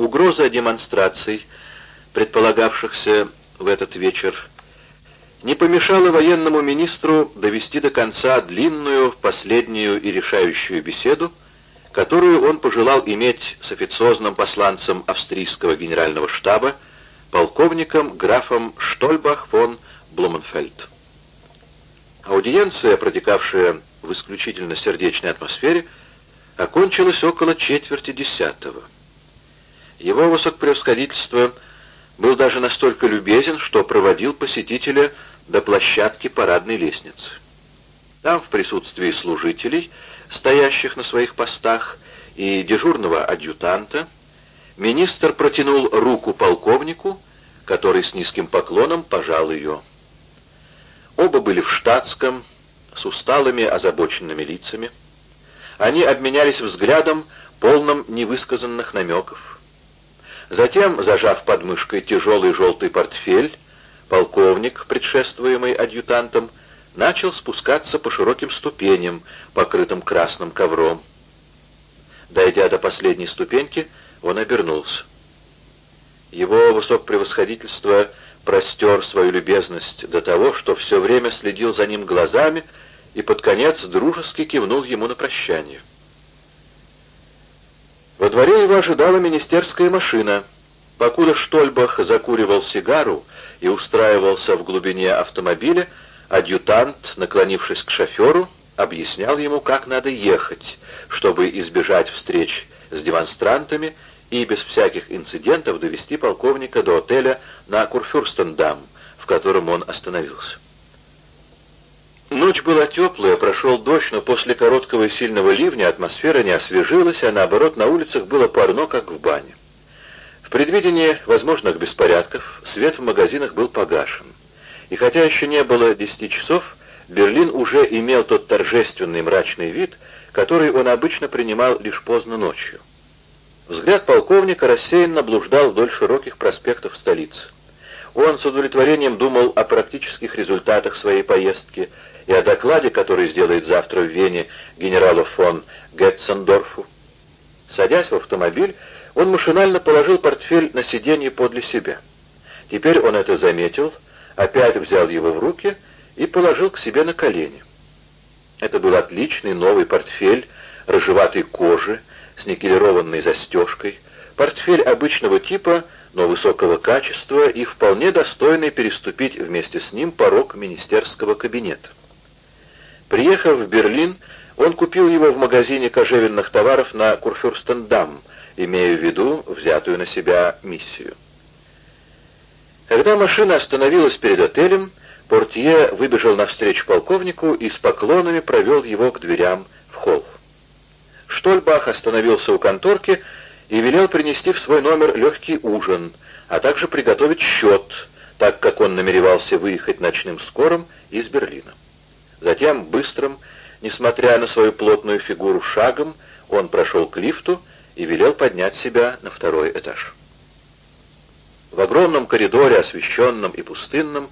Угроза демонстраций, предполагавшихся в этот вечер, не помешала военному министру довести до конца длинную, последнюю и решающую беседу, которую он пожелал иметь с официозным посланцем австрийского генерального штаба, полковником графом Штольбах фон Блуменфельд. Аудиенция, протекавшая в исключительно сердечной атмосфере, окончилась около четверти десятого. Его высокопревосходительство был даже настолько любезен, что проводил посетителя до площадки парадной лестницы. Там, в присутствии служителей, стоящих на своих постах, и дежурного адъютанта, министр протянул руку полковнику, который с низким поклоном пожал ее. Оба были в штатском, с усталыми, озабоченными лицами. Они обменялись взглядом, полным невысказанных намеков. Затем, зажав под мышкой тяжелый желтый портфель, полковник, предшествуемый адъютантом, начал спускаться по широким ступеням, покрытым красным ковром. Дойдя до последней ступеньки, он обернулся. Его высокопревосходительство простер свою любезность до того, что все время следил за ним глазами и под конец дружески кивнул ему на прощание. Во дворе его ожидала министерская машина. Покуда Штольбах закуривал сигару и устраивался в глубине автомобиля, адъютант, наклонившись к шоферу, объяснял ему, как надо ехать, чтобы избежать встреч с демонстрантами и без всяких инцидентов довести полковника до отеля на Курфюрстендам, в котором он остановился. Ночь была теплая, прошел дождь, но после короткого и сильного ливня атмосфера не освежилась, а наоборот на улицах было парно, как в бане. В предвидении возможных беспорядков свет в магазинах был погашен. И хотя еще не было десяти часов, Берлин уже имел тот торжественный мрачный вид, который он обычно принимал лишь поздно ночью. Взгляд полковника рассеянно блуждал вдоль широких проспектов столицы. Он с удовлетворением думал о практических результатах своей поездки и о докладе, который сделает завтра в Вене генералу фон Гетцендорфу. Садясь в автомобиль, он машинально положил портфель на сиденье подле себя. Теперь он это заметил — опять взял его в руки и положил к себе на колени. Это был отличный новый портфель рыжеватой кожи с никелированной застежкой, портфель обычного типа, но высокого качества и вполне достойный переступить вместе с ним порог министерского кабинета. Приехав в Берлин, он купил его в магазине кожевенных товаров на Курфюрстендам, имея в виду взятую на себя миссию. Когда машина остановилась перед отелем, портье выбежал навстречу полковнику и с поклонами провел его к дверям в холл. Штольбах остановился у конторки и велел принести в свой номер легкий ужин, а также приготовить счет, так как он намеревался выехать ночным скором из Берлина. Затем быстрым, несмотря на свою плотную фигуру, шагом он прошел к лифту и велел поднять себя на второй этаж. В огромном коридоре, освещенном и пустынном,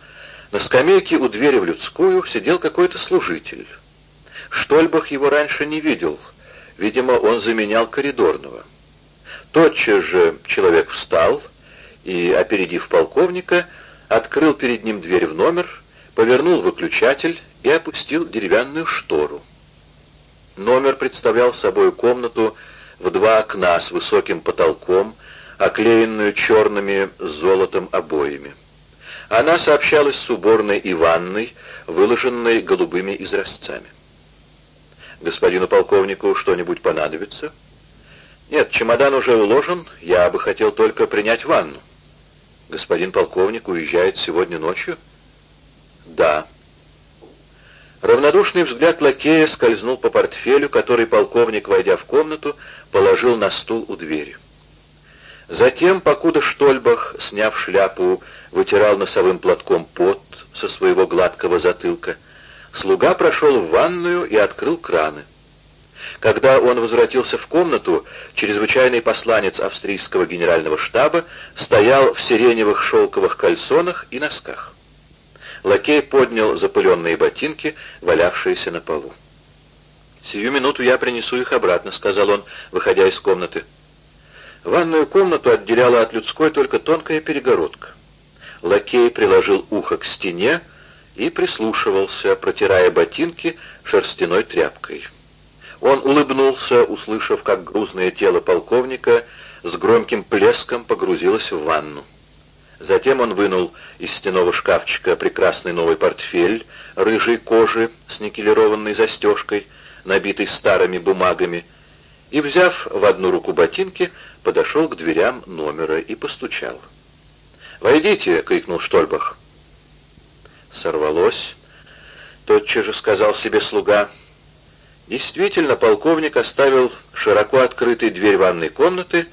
на скамейке у двери в людскую сидел какой-то служитель. Штольбах его раньше не видел. Видимо, он заменял коридорного. Тотчас же человек встал и, опередив полковника, открыл перед ним дверь в номер, повернул выключатель и опустил деревянную штору. Номер представлял собой комнату в два окна с высоким потолком, оклеенную черными золотом обоями. Она сообщалась с уборной и ванной, выложенной голубыми изразцами. «Господину полковнику что-нибудь понадобится?» «Нет, чемодан уже уложен, я бы хотел только принять ванну». «Господин полковник уезжает сегодня ночью?» «Да». Равнодушный взгляд лакея скользнул по портфелю, который полковник, войдя в комнату, положил на стул у двери. Затем, покуда Штольбах, сняв шляпу, вытирал носовым платком пот со своего гладкого затылка, слуга прошел в ванную и открыл краны. Когда он возвратился в комнату, чрезвычайный посланец австрийского генерального штаба стоял в сиреневых шелковых кальсонах и носках. Лакей поднял запыленные ботинки, валявшиеся на полу. «Сию минуту я принесу их обратно», — сказал он, выходя из комнаты. Ванную комнату отделяла от людской только тонкая перегородка. Лакей приложил ухо к стене и прислушивался, протирая ботинки шерстяной тряпкой. Он улыбнулся, услышав, как грузное тело полковника с громким плеском погрузилось в ванну. Затем он вынул из стенового шкафчика прекрасный новый портфель рыжей кожи с никелированной застежкой, набитый старыми бумагами, и, взяв в одну руку ботинки, подошел к дверям номера и постучал. «Войдите!» — крикнул Штольбах. Сорвалось. Тотчас же сказал себе слуга. Действительно, полковник оставил широко открытой дверь ванной комнаты,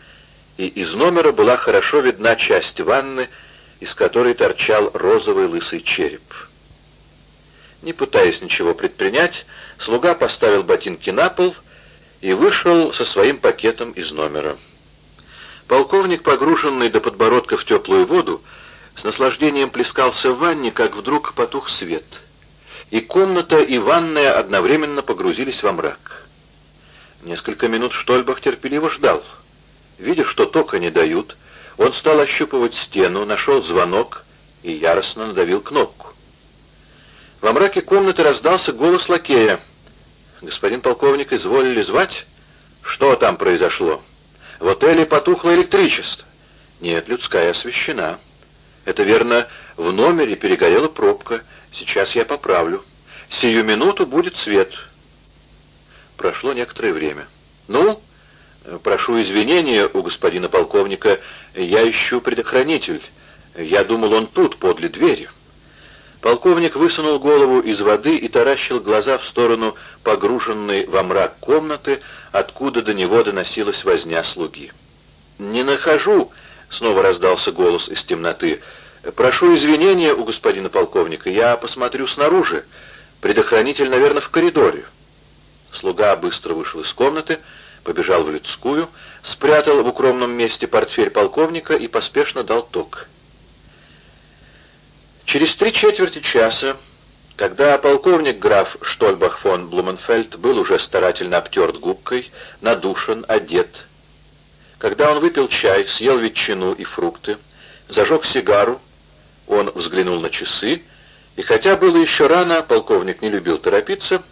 и из номера была хорошо видна часть ванны, из которой торчал розовый лысый череп. Не пытаясь ничего предпринять, слуга поставил ботинки на пол и вышел со своим пакетом из номера. Полковник, погруженный до подбородка в теплую воду, с наслаждением плескался в ванне, как вдруг потух свет. И комната, и ванная одновременно погрузились во мрак. Несколько минут Штольбах терпеливо ждал. Видя, что тока не дают, он стал ощупывать стену, нашел звонок и яростно надавил кнопку. Во мраке комнаты раздался голос лакея. «Господин полковник, изволили звать? Что там произошло? В отеле потухло электричество. Нет, людская освещена. Это верно, в номере перегорела пробка. Сейчас я поправлю. Сию минуту будет свет». Прошло некоторое время. «Ну?» «Прошу извинения у господина полковника, я ищу предохранитель. Я думал, он тут, подле двери». Полковник высунул голову из воды и таращил глаза в сторону погруженной во мрак комнаты, откуда до него доносилась возня слуги. «Не нахожу!» — снова раздался голос из темноты. «Прошу извинения у господина полковника, я посмотрю снаружи. Предохранитель, наверное, в коридоре». Слуга быстро вышел из комнаты, побежал в людскую, спрятал в укромном месте портфель полковника и поспешно дал ток. Через три четверти часа, когда полковник граф Штольбах фон Блуменфельд был уже старательно обтерт губкой, надушен, одет, когда он выпил чай, съел ветчину и фрукты, зажег сигару, он взглянул на часы, и хотя было еще рано, полковник не любил торопиться,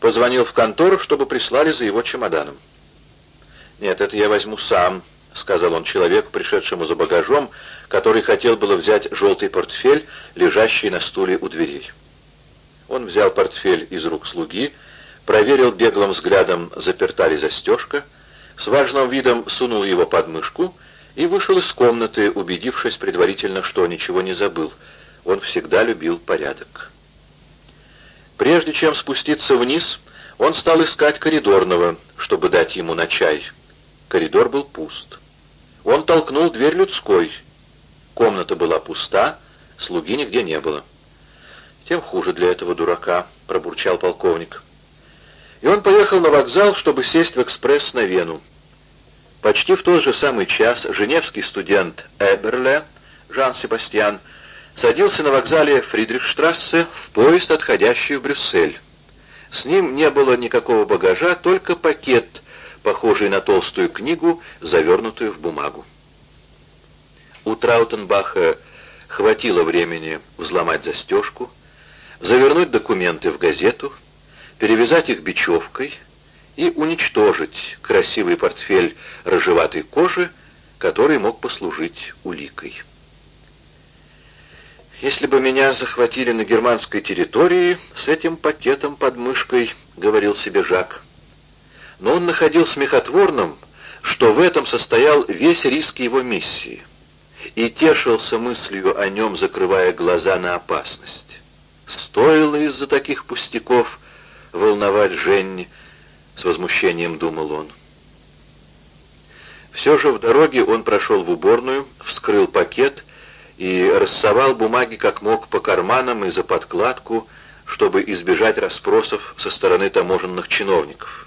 позвонил в контору, чтобы прислали за его чемоданом. «Нет, это я возьму сам», — сказал он человеку, пришедшему за багажом, который хотел было взять желтый портфель, лежащий на стуле у дверей. Он взял портфель из рук слуги, проверил беглым взглядом, заперта ли застежка, с важным видом сунул его под мышку и вышел из комнаты, убедившись предварительно, что ничего не забыл. Он всегда любил порядок. Прежде чем спуститься вниз, он стал искать коридорного, чтобы дать ему на чай. Коридор был пуст. Он толкнул дверь людской. Комната была пуста, слуги нигде не было. «Тем хуже для этого дурака», — пробурчал полковник. И он поехал на вокзал, чтобы сесть в экспресс на Вену. Почти в тот же самый час женевский студент Эберле, Жан-Себастьян, садился на вокзале Фридрихштрассе в поезд, отходящий в Брюссель. С ним не было никакого багажа, только пакет — похожий на толстую книгу, завернутую в бумагу. У Траутенбаха хватило времени взломать застежку, завернуть документы в газету, перевязать их бечевкой и уничтожить красивый портфель рыжеватой кожи, который мог послужить уликой. «Если бы меня захватили на германской территории с этим пакетом под мышкой», — говорил себе Жак, — но он находил смехотворным, что в этом состоял весь риск его миссии, и тешился мыслью о нем, закрывая глаза на опасность. Стоило из-за таких пустяков волновать Женни, с возмущением думал он. Все же в дороге он прошел в уборную, вскрыл пакет и рассовал бумаги как мог по карманам и за подкладку, чтобы избежать расспросов со стороны таможенных чиновников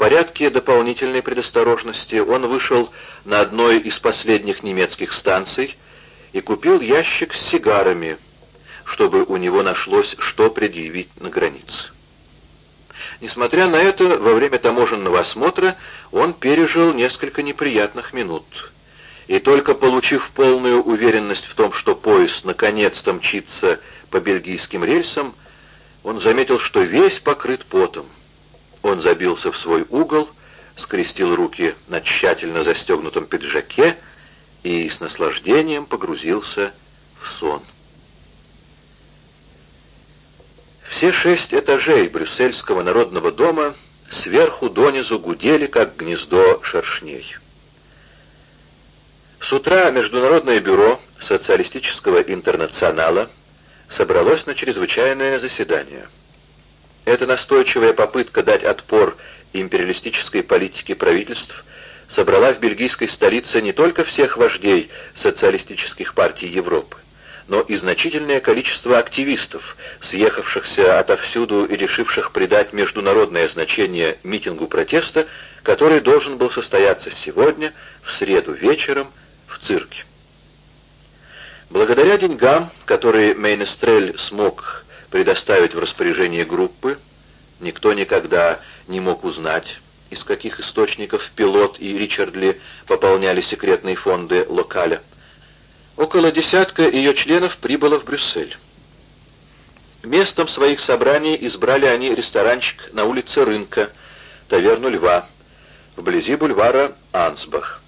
порядке дополнительной предосторожности он вышел на одной из последних немецких станций и купил ящик с сигарами, чтобы у него нашлось, что предъявить на границе. Несмотря на это, во время таможенного осмотра он пережил несколько неприятных минут. И только получив полную уверенность в том, что поезд наконец-то мчится по бельгийским рельсам, он заметил, что весь покрыт потом. Он забился в свой угол, скрестил руки на тщательно застегнутом пиджаке и с наслаждением погрузился в сон. Все шесть этажей Брюссельского народного дома сверху донизу гудели, как гнездо шершней. С утра Международное бюро социалистического интернационала собралось на чрезвычайное заседание. Эта настойчивая попытка дать отпор империалистической политике правительств собрала в бельгийской столице не только всех вождей социалистических партий Европы, но и значительное количество активистов, съехавшихся отовсюду и решивших придать международное значение митингу протеста, который должен был состояться сегодня, в среду вечером, в цирке. Благодаря деньгам, которые Мейнестрель смог предоставить в распоряжение группы, никто никогда не мог узнать, из каких источников Пилот и Ричардли пополняли секретные фонды локаля. Около десятка ее членов прибыло в Брюссель. Местом своих собраний избрали они ресторанчик на улице Рынка, таверну Льва, вблизи бульвара Ансбах.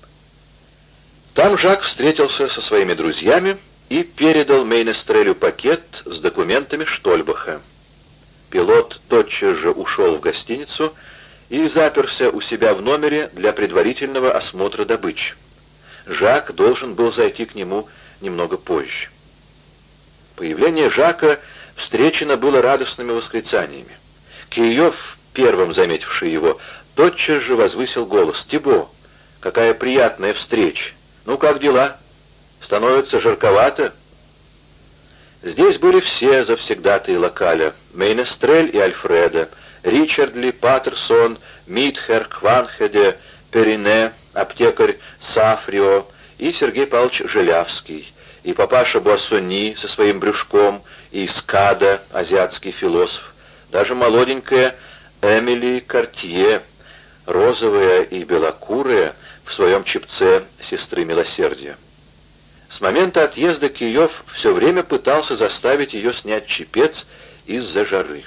Там Жак встретился со своими друзьями и передал Мейнестрелю пакет с документами Штольбаха. Пилот тотчас же ушел в гостиницу и заперся у себя в номере для предварительного осмотра добычи. Жак должен был зайти к нему немного позже. Появление Жака встречено было радостными восклицаниями. Киев, первым заметивший его, тотчас же возвысил голос. «Тибо, какая приятная встреча! Ну, как дела? Становится жарковато?» Здесь были все завсегдатые локаля. Мейнестрель и Альфреда, Ричардли, Паттерсон, Митхер, Кванхеде, Перине, аптекарь Сафрио и Сергей Павлович Желявский, и папаша Буассони со своим брюшком, и Скада, азиатский философ, даже молоденькая Эмили Картье, розовая и белокурая, в своем чепце сестры милосердия. С момента отъезда Киев все время пытался заставить ее снять чепец из-за жары.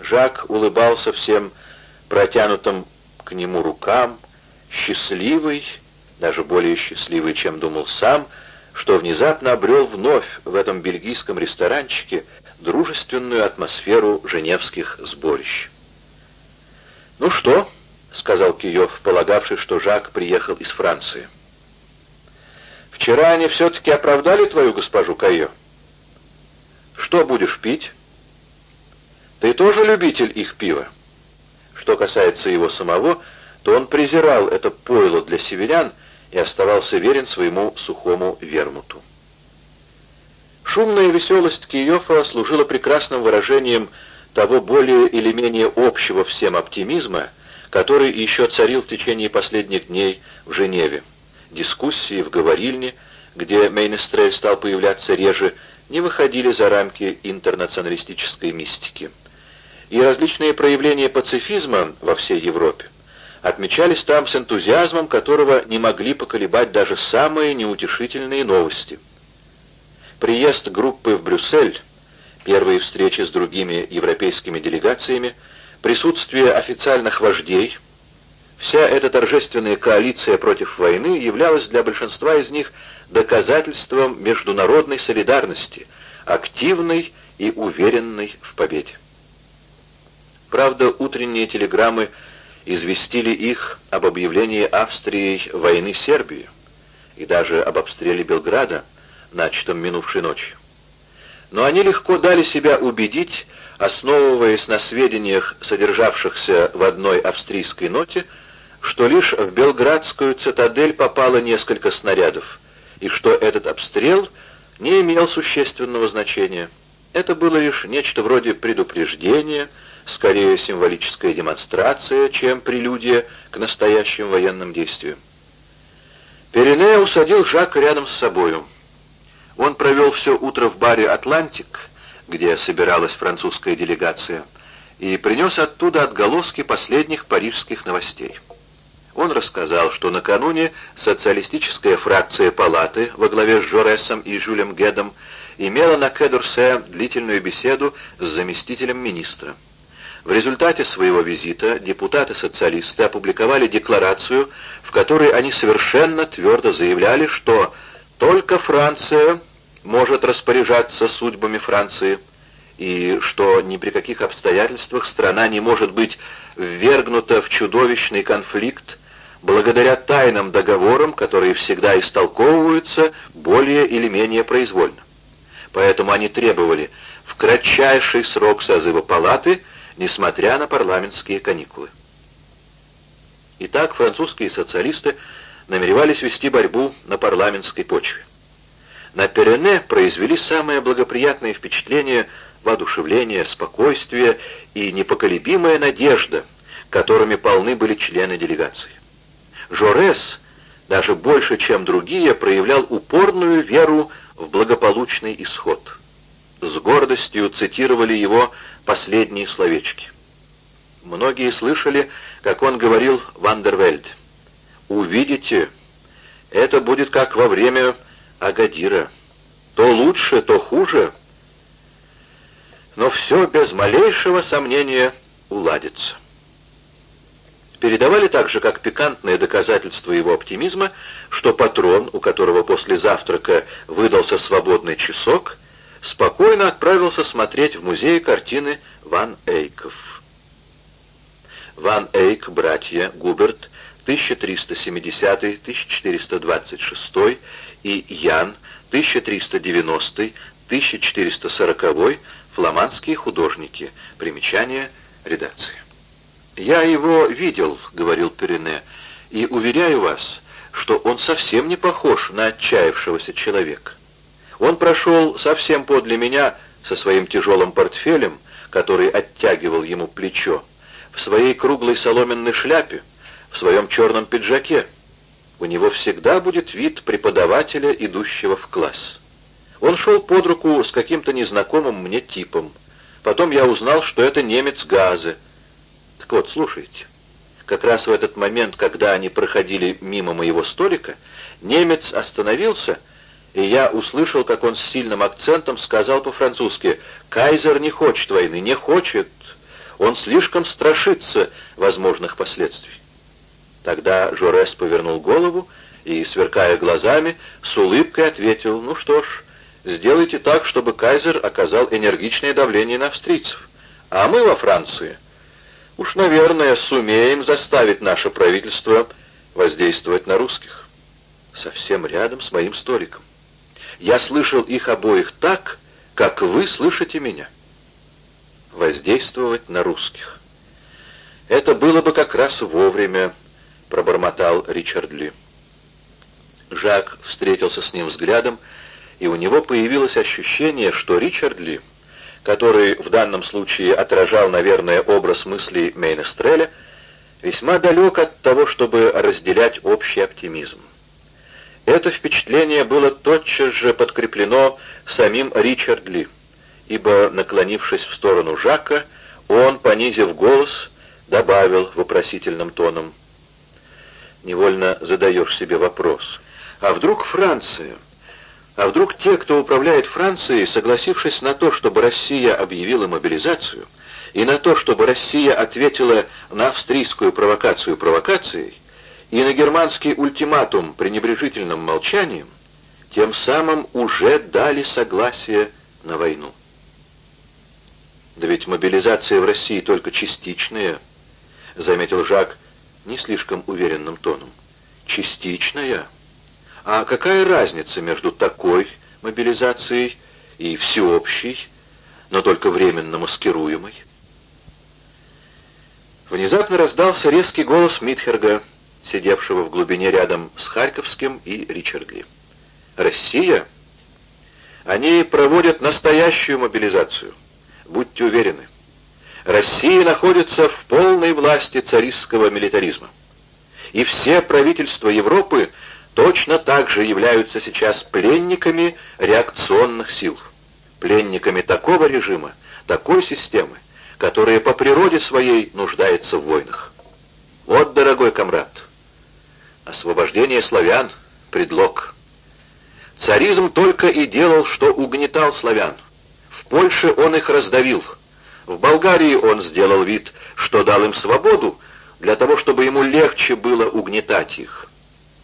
Жак улыбался всем протянутым к нему рукам, счастливый, даже более счастливый, чем думал сам, что внезапно обрел вновь в этом бельгийском ресторанчике дружественную атмосферу женевских сборищ. «Ну что?» — сказал Киев, полагавший, что Жак приехал из Франции. «Вчера они все-таки оправдали твою госпожу Кайо? Что будешь пить? Ты тоже любитель их пива?» Что касается его самого, то он презирал это пойло для северян и оставался верен своему сухому вермуту. Шумная веселость Киёфа служила прекрасным выражением того более или менее общего всем оптимизма, который еще царил в течение последних дней в Женеве. Дискуссии в говорильне, где Мейнестрель стал появляться реже, не выходили за рамки интернационалистической мистики. И различные проявления пацифизма во всей Европе отмечались там с энтузиазмом, которого не могли поколебать даже самые неутешительные новости. Приезд группы в Брюссель, первые встречи с другими европейскими делегациями, присутствие официальных вождей, вся эта торжественная коалиция против войны являлась для большинства из них доказательством международной солидарности, активной и уверенной в победе. Правда, утренние телеграммы известили их об объявлении Австрией войны Сербии и даже об обстреле Белграда, начатом минувшей ночью. Но они легко дали себя убедить, основываясь на сведениях, содержавшихся в одной австрийской ноте, что лишь в Белградскую цитадель попало несколько снарядов, и что этот обстрел не имел существенного значения. Это было лишь нечто вроде предупреждения, скорее символическая демонстрация, чем прелюдия к настоящим военным действиям. Перене усадил Жака рядом с собою. Он провел все утро в баре «Атлантик», где собиралась французская делегация, и принес оттуда отголоски последних парижских новостей. Он рассказал, что накануне социалистическая фракция палаты во главе с Жоресом и Жюлем Гедом имела на Кедурсе длительную беседу с заместителем министра. В результате своего визита депутаты-социалисты опубликовали декларацию, в которой они совершенно твердо заявляли, что только Франция может распоряжаться судьбами Франции, и что ни при каких обстоятельствах страна не может быть ввергнута в чудовищный конфликт благодаря тайным договорам, которые всегда истолковываются более или менее произвольно. Поэтому они требовали в кратчайший срок созыва палаты – несмотря на парламентские каникулы. Итак, французские социалисты намеревались вести борьбу на парламентской почве. На Перене произвели самое благоприятное впечатление воодушевление, спокойствие и непоколебимая надежда, которыми полны были члены делегации. Жорес, даже больше, чем другие, проявлял упорную веру в благополучный исход. С гордостью цитировали его последние словечки. Многие слышали, как он говорил Вандервельд. «Увидите, это будет как во время Агадира. То лучше, то хуже, но все без малейшего сомнения уладится». Передавали также, как пикантное доказательство его оптимизма, что патрон, у которого после завтрака выдался свободный часок, спокойно отправился смотреть в музей картины Ван Эйков. Ван Эйк, братья, Губерт, 1370-1426 и Ян, 1390-1440, фламандские художники. Примечание редакции. «Я его видел», — говорил Перене, — «и уверяю вас, что он совсем не похож на отчаявшегося человека. Он прошел совсем подле меня со своим тяжелым портфелем, который оттягивал ему плечо, в своей круглой соломенной шляпе, в своем черном пиджаке. У него всегда будет вид преподавателя, идущего в класс. Он шел под руку с каким-то незнакомым мне типом. Потом я узнал, что это немец Газы. Так вот, слушайте. Как раз в этот момент, когда они проходили мимо моего столика, немец остановился и я услышал, как он с сильным акцентом сказал по-французски «Кайзер не хочет войны, не хочет. Он слишком страшится возможных последствий». Тогда Жорес повернул голову и, сверкая глазами, с улыбкой ответил «Ну что ж, сделайте так, чтобы Кайзер оказал энергичное давление на австрийцев. А мы во Франции, уж, наверное, сумеем заставить наше правительство воздействовать на русских». Совсем рядом с моим столиком. Я слышал их обоих так, как вы слышите меня. Воздействовать на русских. Это было бы как раз вовремя, пробормотал Ричард Ли. Жак встретился с ним взглядом, и у него появилось ощущение, что Ричард Ли, который в данном случае отражал, наверное, образ мыслей Мейнестреля, весьма далек от того, чтобы разделять общий оптимизм. Это впечатление было тотчас же подкреплено самим Ричард Ли, ибо, наклонившись в сторону Жака, он, понизив голос, добавил вопросительным тоном. Невольно задаешь себе вопрос. А вдруг Франция? А вдруг те, кто управляет Францией, согласившись на то, чтобы Россия объявила мобилизацию, и на то, чтобы Россия ответила на австрийскую провокацию провокацией, и на германский ультиматум пренебрежительным молчанием, тем самым уже дали согласие на войну. Да ведь мобилизация в России только частичная, заметил Жак не слишком уверенным тоном. Частичная? А какая разница между такой мобилизацией и всеобщей, но только временно маскируемой? Внезапно раздался резкий голос Митхерга — сидевшего в глубине рядом с Харьковским и Ричардли. «Россия? Они проводят настоящую мобилизацию. Будьте уверены. Россия находится в полной власти царистского милитаризма. И все правительства Европы точно так же являются сейчас пленниками реакционных сил, пленниками такого режима, такой системы, которое по природе своей нуждается в войнах. Вот, дорогой комрад, освобождение славян — предлог. Царизм только и делал, что угнетал славян. В Польше он их раздавил. В Болгарии он сделал вид, что дал им свободу, для того, чтобы ему легче было угнетать их.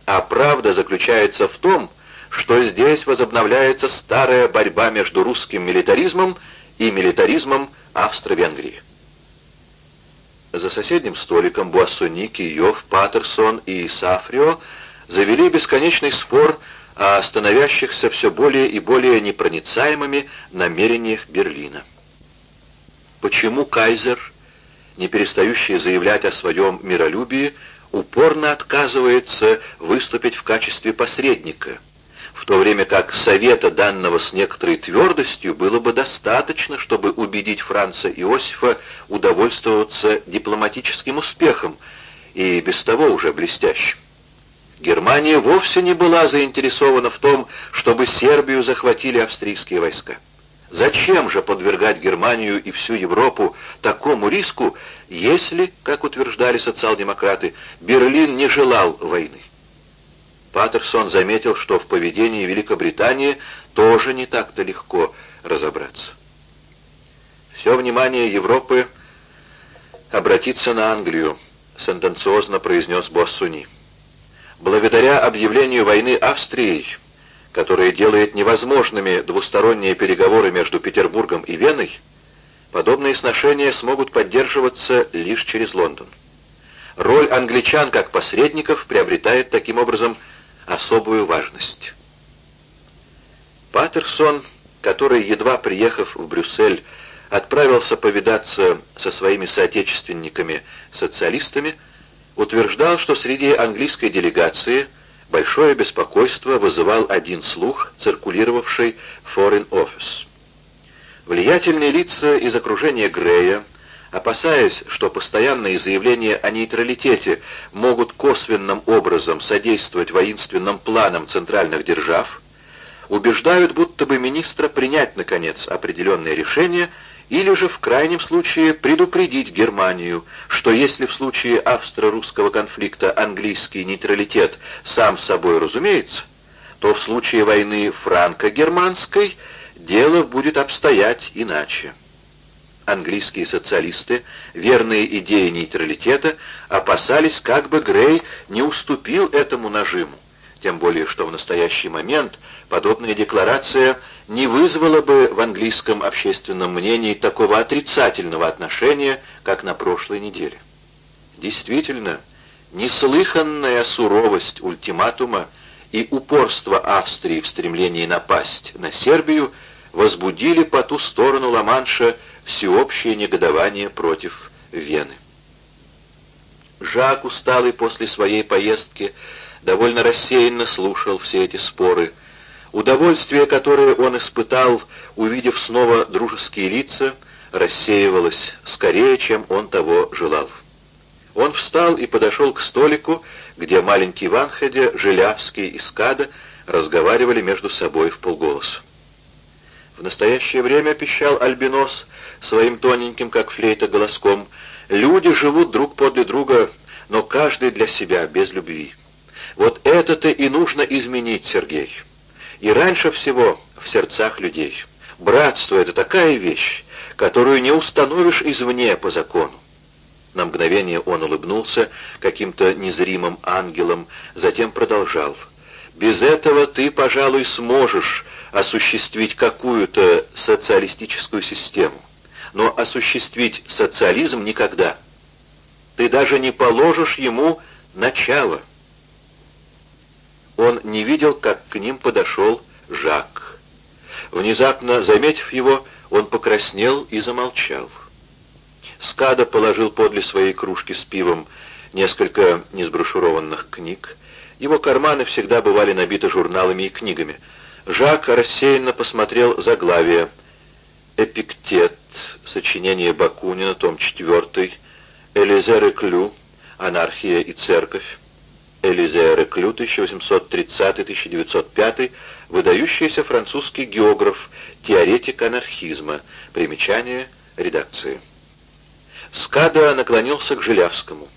А правда заключается в том, что здесь возобновляется старая борьба между русским милитаризмом и милитаризмом Австро-Венгрии. За соседним столиком Буассони, Киев, Паттерсон и Сафрио завели бесконечный спор о становящихся все более и более непроницаемыми намерениях Берлина. Почему кайзер, не перестающий заявлять о своем миролюбии, упорно отказывается выступить в качестве посредника – в то время как совета, данного с некоторой твердостью, было бы достаточно, чтобы убедить Франца Иосифа удовольствоваться дипломатическим успехом, и без того уже блестящим. Германия вовсе не была заинтересована в том, чтобы Сербию захватили австрийские войска. Зачем же подвергать Германию и всю Европу такому риску, если, как утверждали социал-демократы, Берлин не желал войны? Паттерсон заметил, что в поведении Великобритании тоже не так-то легко разобраться. Все внимание Европы обратится на Англию, сентенциозно произнес Боссуни. Благодаря объявлению войны Австрией, которая делает невозможными двусторонние переговоры между Петербургом и Веной, подобные сношения смогут поддерживаться лишь через Лондон. Роль англичан как посредников приобретает таким образом особую важность. Паттерсон, который, едва приехав в Брюссель, отправился повидаться со своими соотечественниками-социалистами, утверждал, что среди английской делегации большое беспокойство вызывал один слух, циркулировавший в Foreign Office. Влиятельные лица из окружения Грея, опасаясь, что постоянные заявления о нейтралитете могут косвенным образом содействовать воинственным планам центральных держав, убеждают будто бы министра принять, наконец, определенное решение или же в крайнем случае предупредить Германию, что если в случае австро-русского конфликта английский нейтралитет сам собой разумеется, то в случае войны франко-германской дело будет обстоять иначе. Английские социалисты, верные идее нейтралитета, опасались, как бы Грей не уступил этому нажиму, тем более что в настоящий момент подобная декларация не вызвала бы в английском общественном мнении такого отрицательного отношения, как на прошлой неделе. Действительно, неслыханная суровость ультиматума и упорство Австрии в стремлении напасть на Сербию возбудили по ту сторону Ла-Манша всеобщее негодование против Вены. Жак, усталый после своей поездки, довольно рассеянно слушал все эти споры. Удовольствие, которое он испытал, увидев снова дружеские лица, рассеивалось скорее, чем он того желал. Он встал и подошел к столику, где маленький Ванхеде, Жилявский и Скада разговаривали между собой в полголоса. В настоящее время, пищал Альбинос, своим тоненьким, как флейта, голоском, люди живут друг подле друга, но каждый для себя, без любви. Вот это-то и нужно изменить, Сергей. И раньше всего в сердцах людей. Братство — это такая вещь, которую не установишь извне по закону. На мгновение он улыбнулся каким-то незримым ангелом, затем продолжал. «Без этого ты, пожалуй, сможешь осуществить какую-то социалистическую систему но осуществить социализм никогда. Ты даже не положишь ему начало. Он не видел, как к ним подошел Жак. Внезапно, заметив его, он покраснел и замолчал. Скада положил подле своей кружки с пивом несколько несброшурованных книг. Его карманы всегда бывали набиты журналами и книгами. Жак рассеянно посмотрел заглавие «Эпиктет», сочинение Бакунина, том 4, Элизе Реклю, «Анархия и церковь», Элизе Реклю, 1830-1905, выдающийся французский географ, теоретик анархизма, примечание редакции. Скада наклонился к Жилявскому.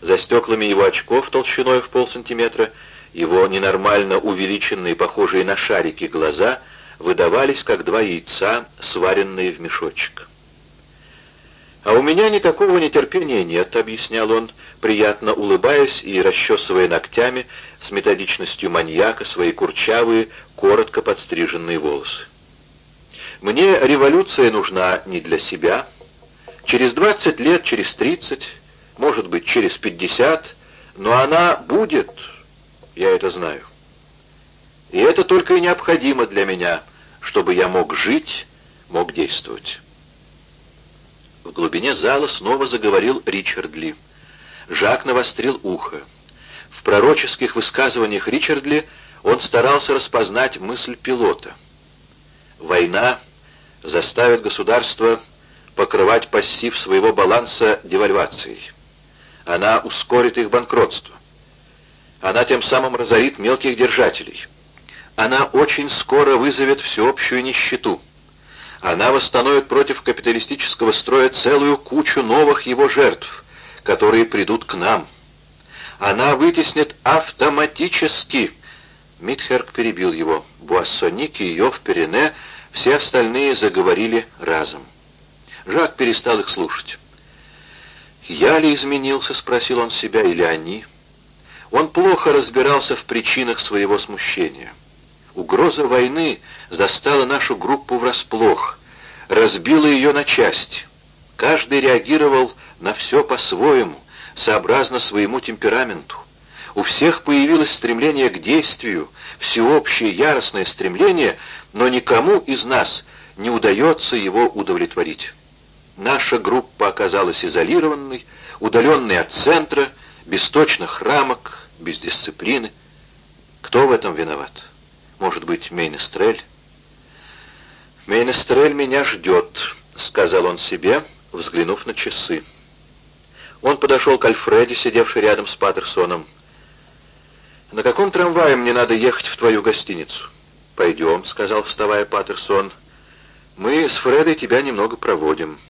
За стеклами его очков толщиной в полсантиметра его ненормально увеличенные, похожие на шарики, глаза выдавались, как два яйца, сваренные в мешочек. «А у меня никакого нетерпения нет», — объяснял он, приятно улыбаясь и расчесывая ногтями с методичностью маньяка свои курчавые, коротко подстриженные волосы. «Мне революция нужна не для себя. Через двадцать лет, через тридцать, может быть, через пятьдесят, но она будет, я это знаю. И это только и необходимо для меня, чтобы я мог жить, мог действовать». В глубине зала снова заговорил Ричард Ли. Жак навострил ухо. В пророческих высказываниях Ричардли он старался распознать мысль пилота. Война заставит государство покрывать пассив своего баланса девальвацией. Она ускорит их банкротство. Она тем самым разорит мелких держателей. Она очень скоро вызовет всеобщую нищету. Она восстановит против капиталистического строя целую кучу новых его жертв, которые придут к нам. Она вытеснит автоматически. Митхерк перебил его. Буассоник и Йов Перене, все остальные заговорили разом. Жак перестал их слушать. «Я ли изменился?» — спросил он себя, или они? Он плохо разбирался в причинах своего смущения. Угроза войны застала нашу группу врасплох, разбила ее на части. Каждый реагировал на все по-своему, сообразно своему темпераменту. У всех появилось стремление к действию, всеобщее яростное стремление, но никому из нас не удается его удовлетворить. Наша группа оказалась изолированной, удаленной от центра, без точных рамок, без дисциплины. Кто в этом виноват? Может быть, Мейнестрель? «Мейнестрель меня ждет», — сказал он себе, взглянув на часы. Он подошел к Альфреде, сидевшей рядом с Паттерсоном. «На каком трамвае мне надо ехать в твою гостиницу?» «Пойдем», — сказал, вставая Паттерсон. «Мы с Фредой тебя немного проводим».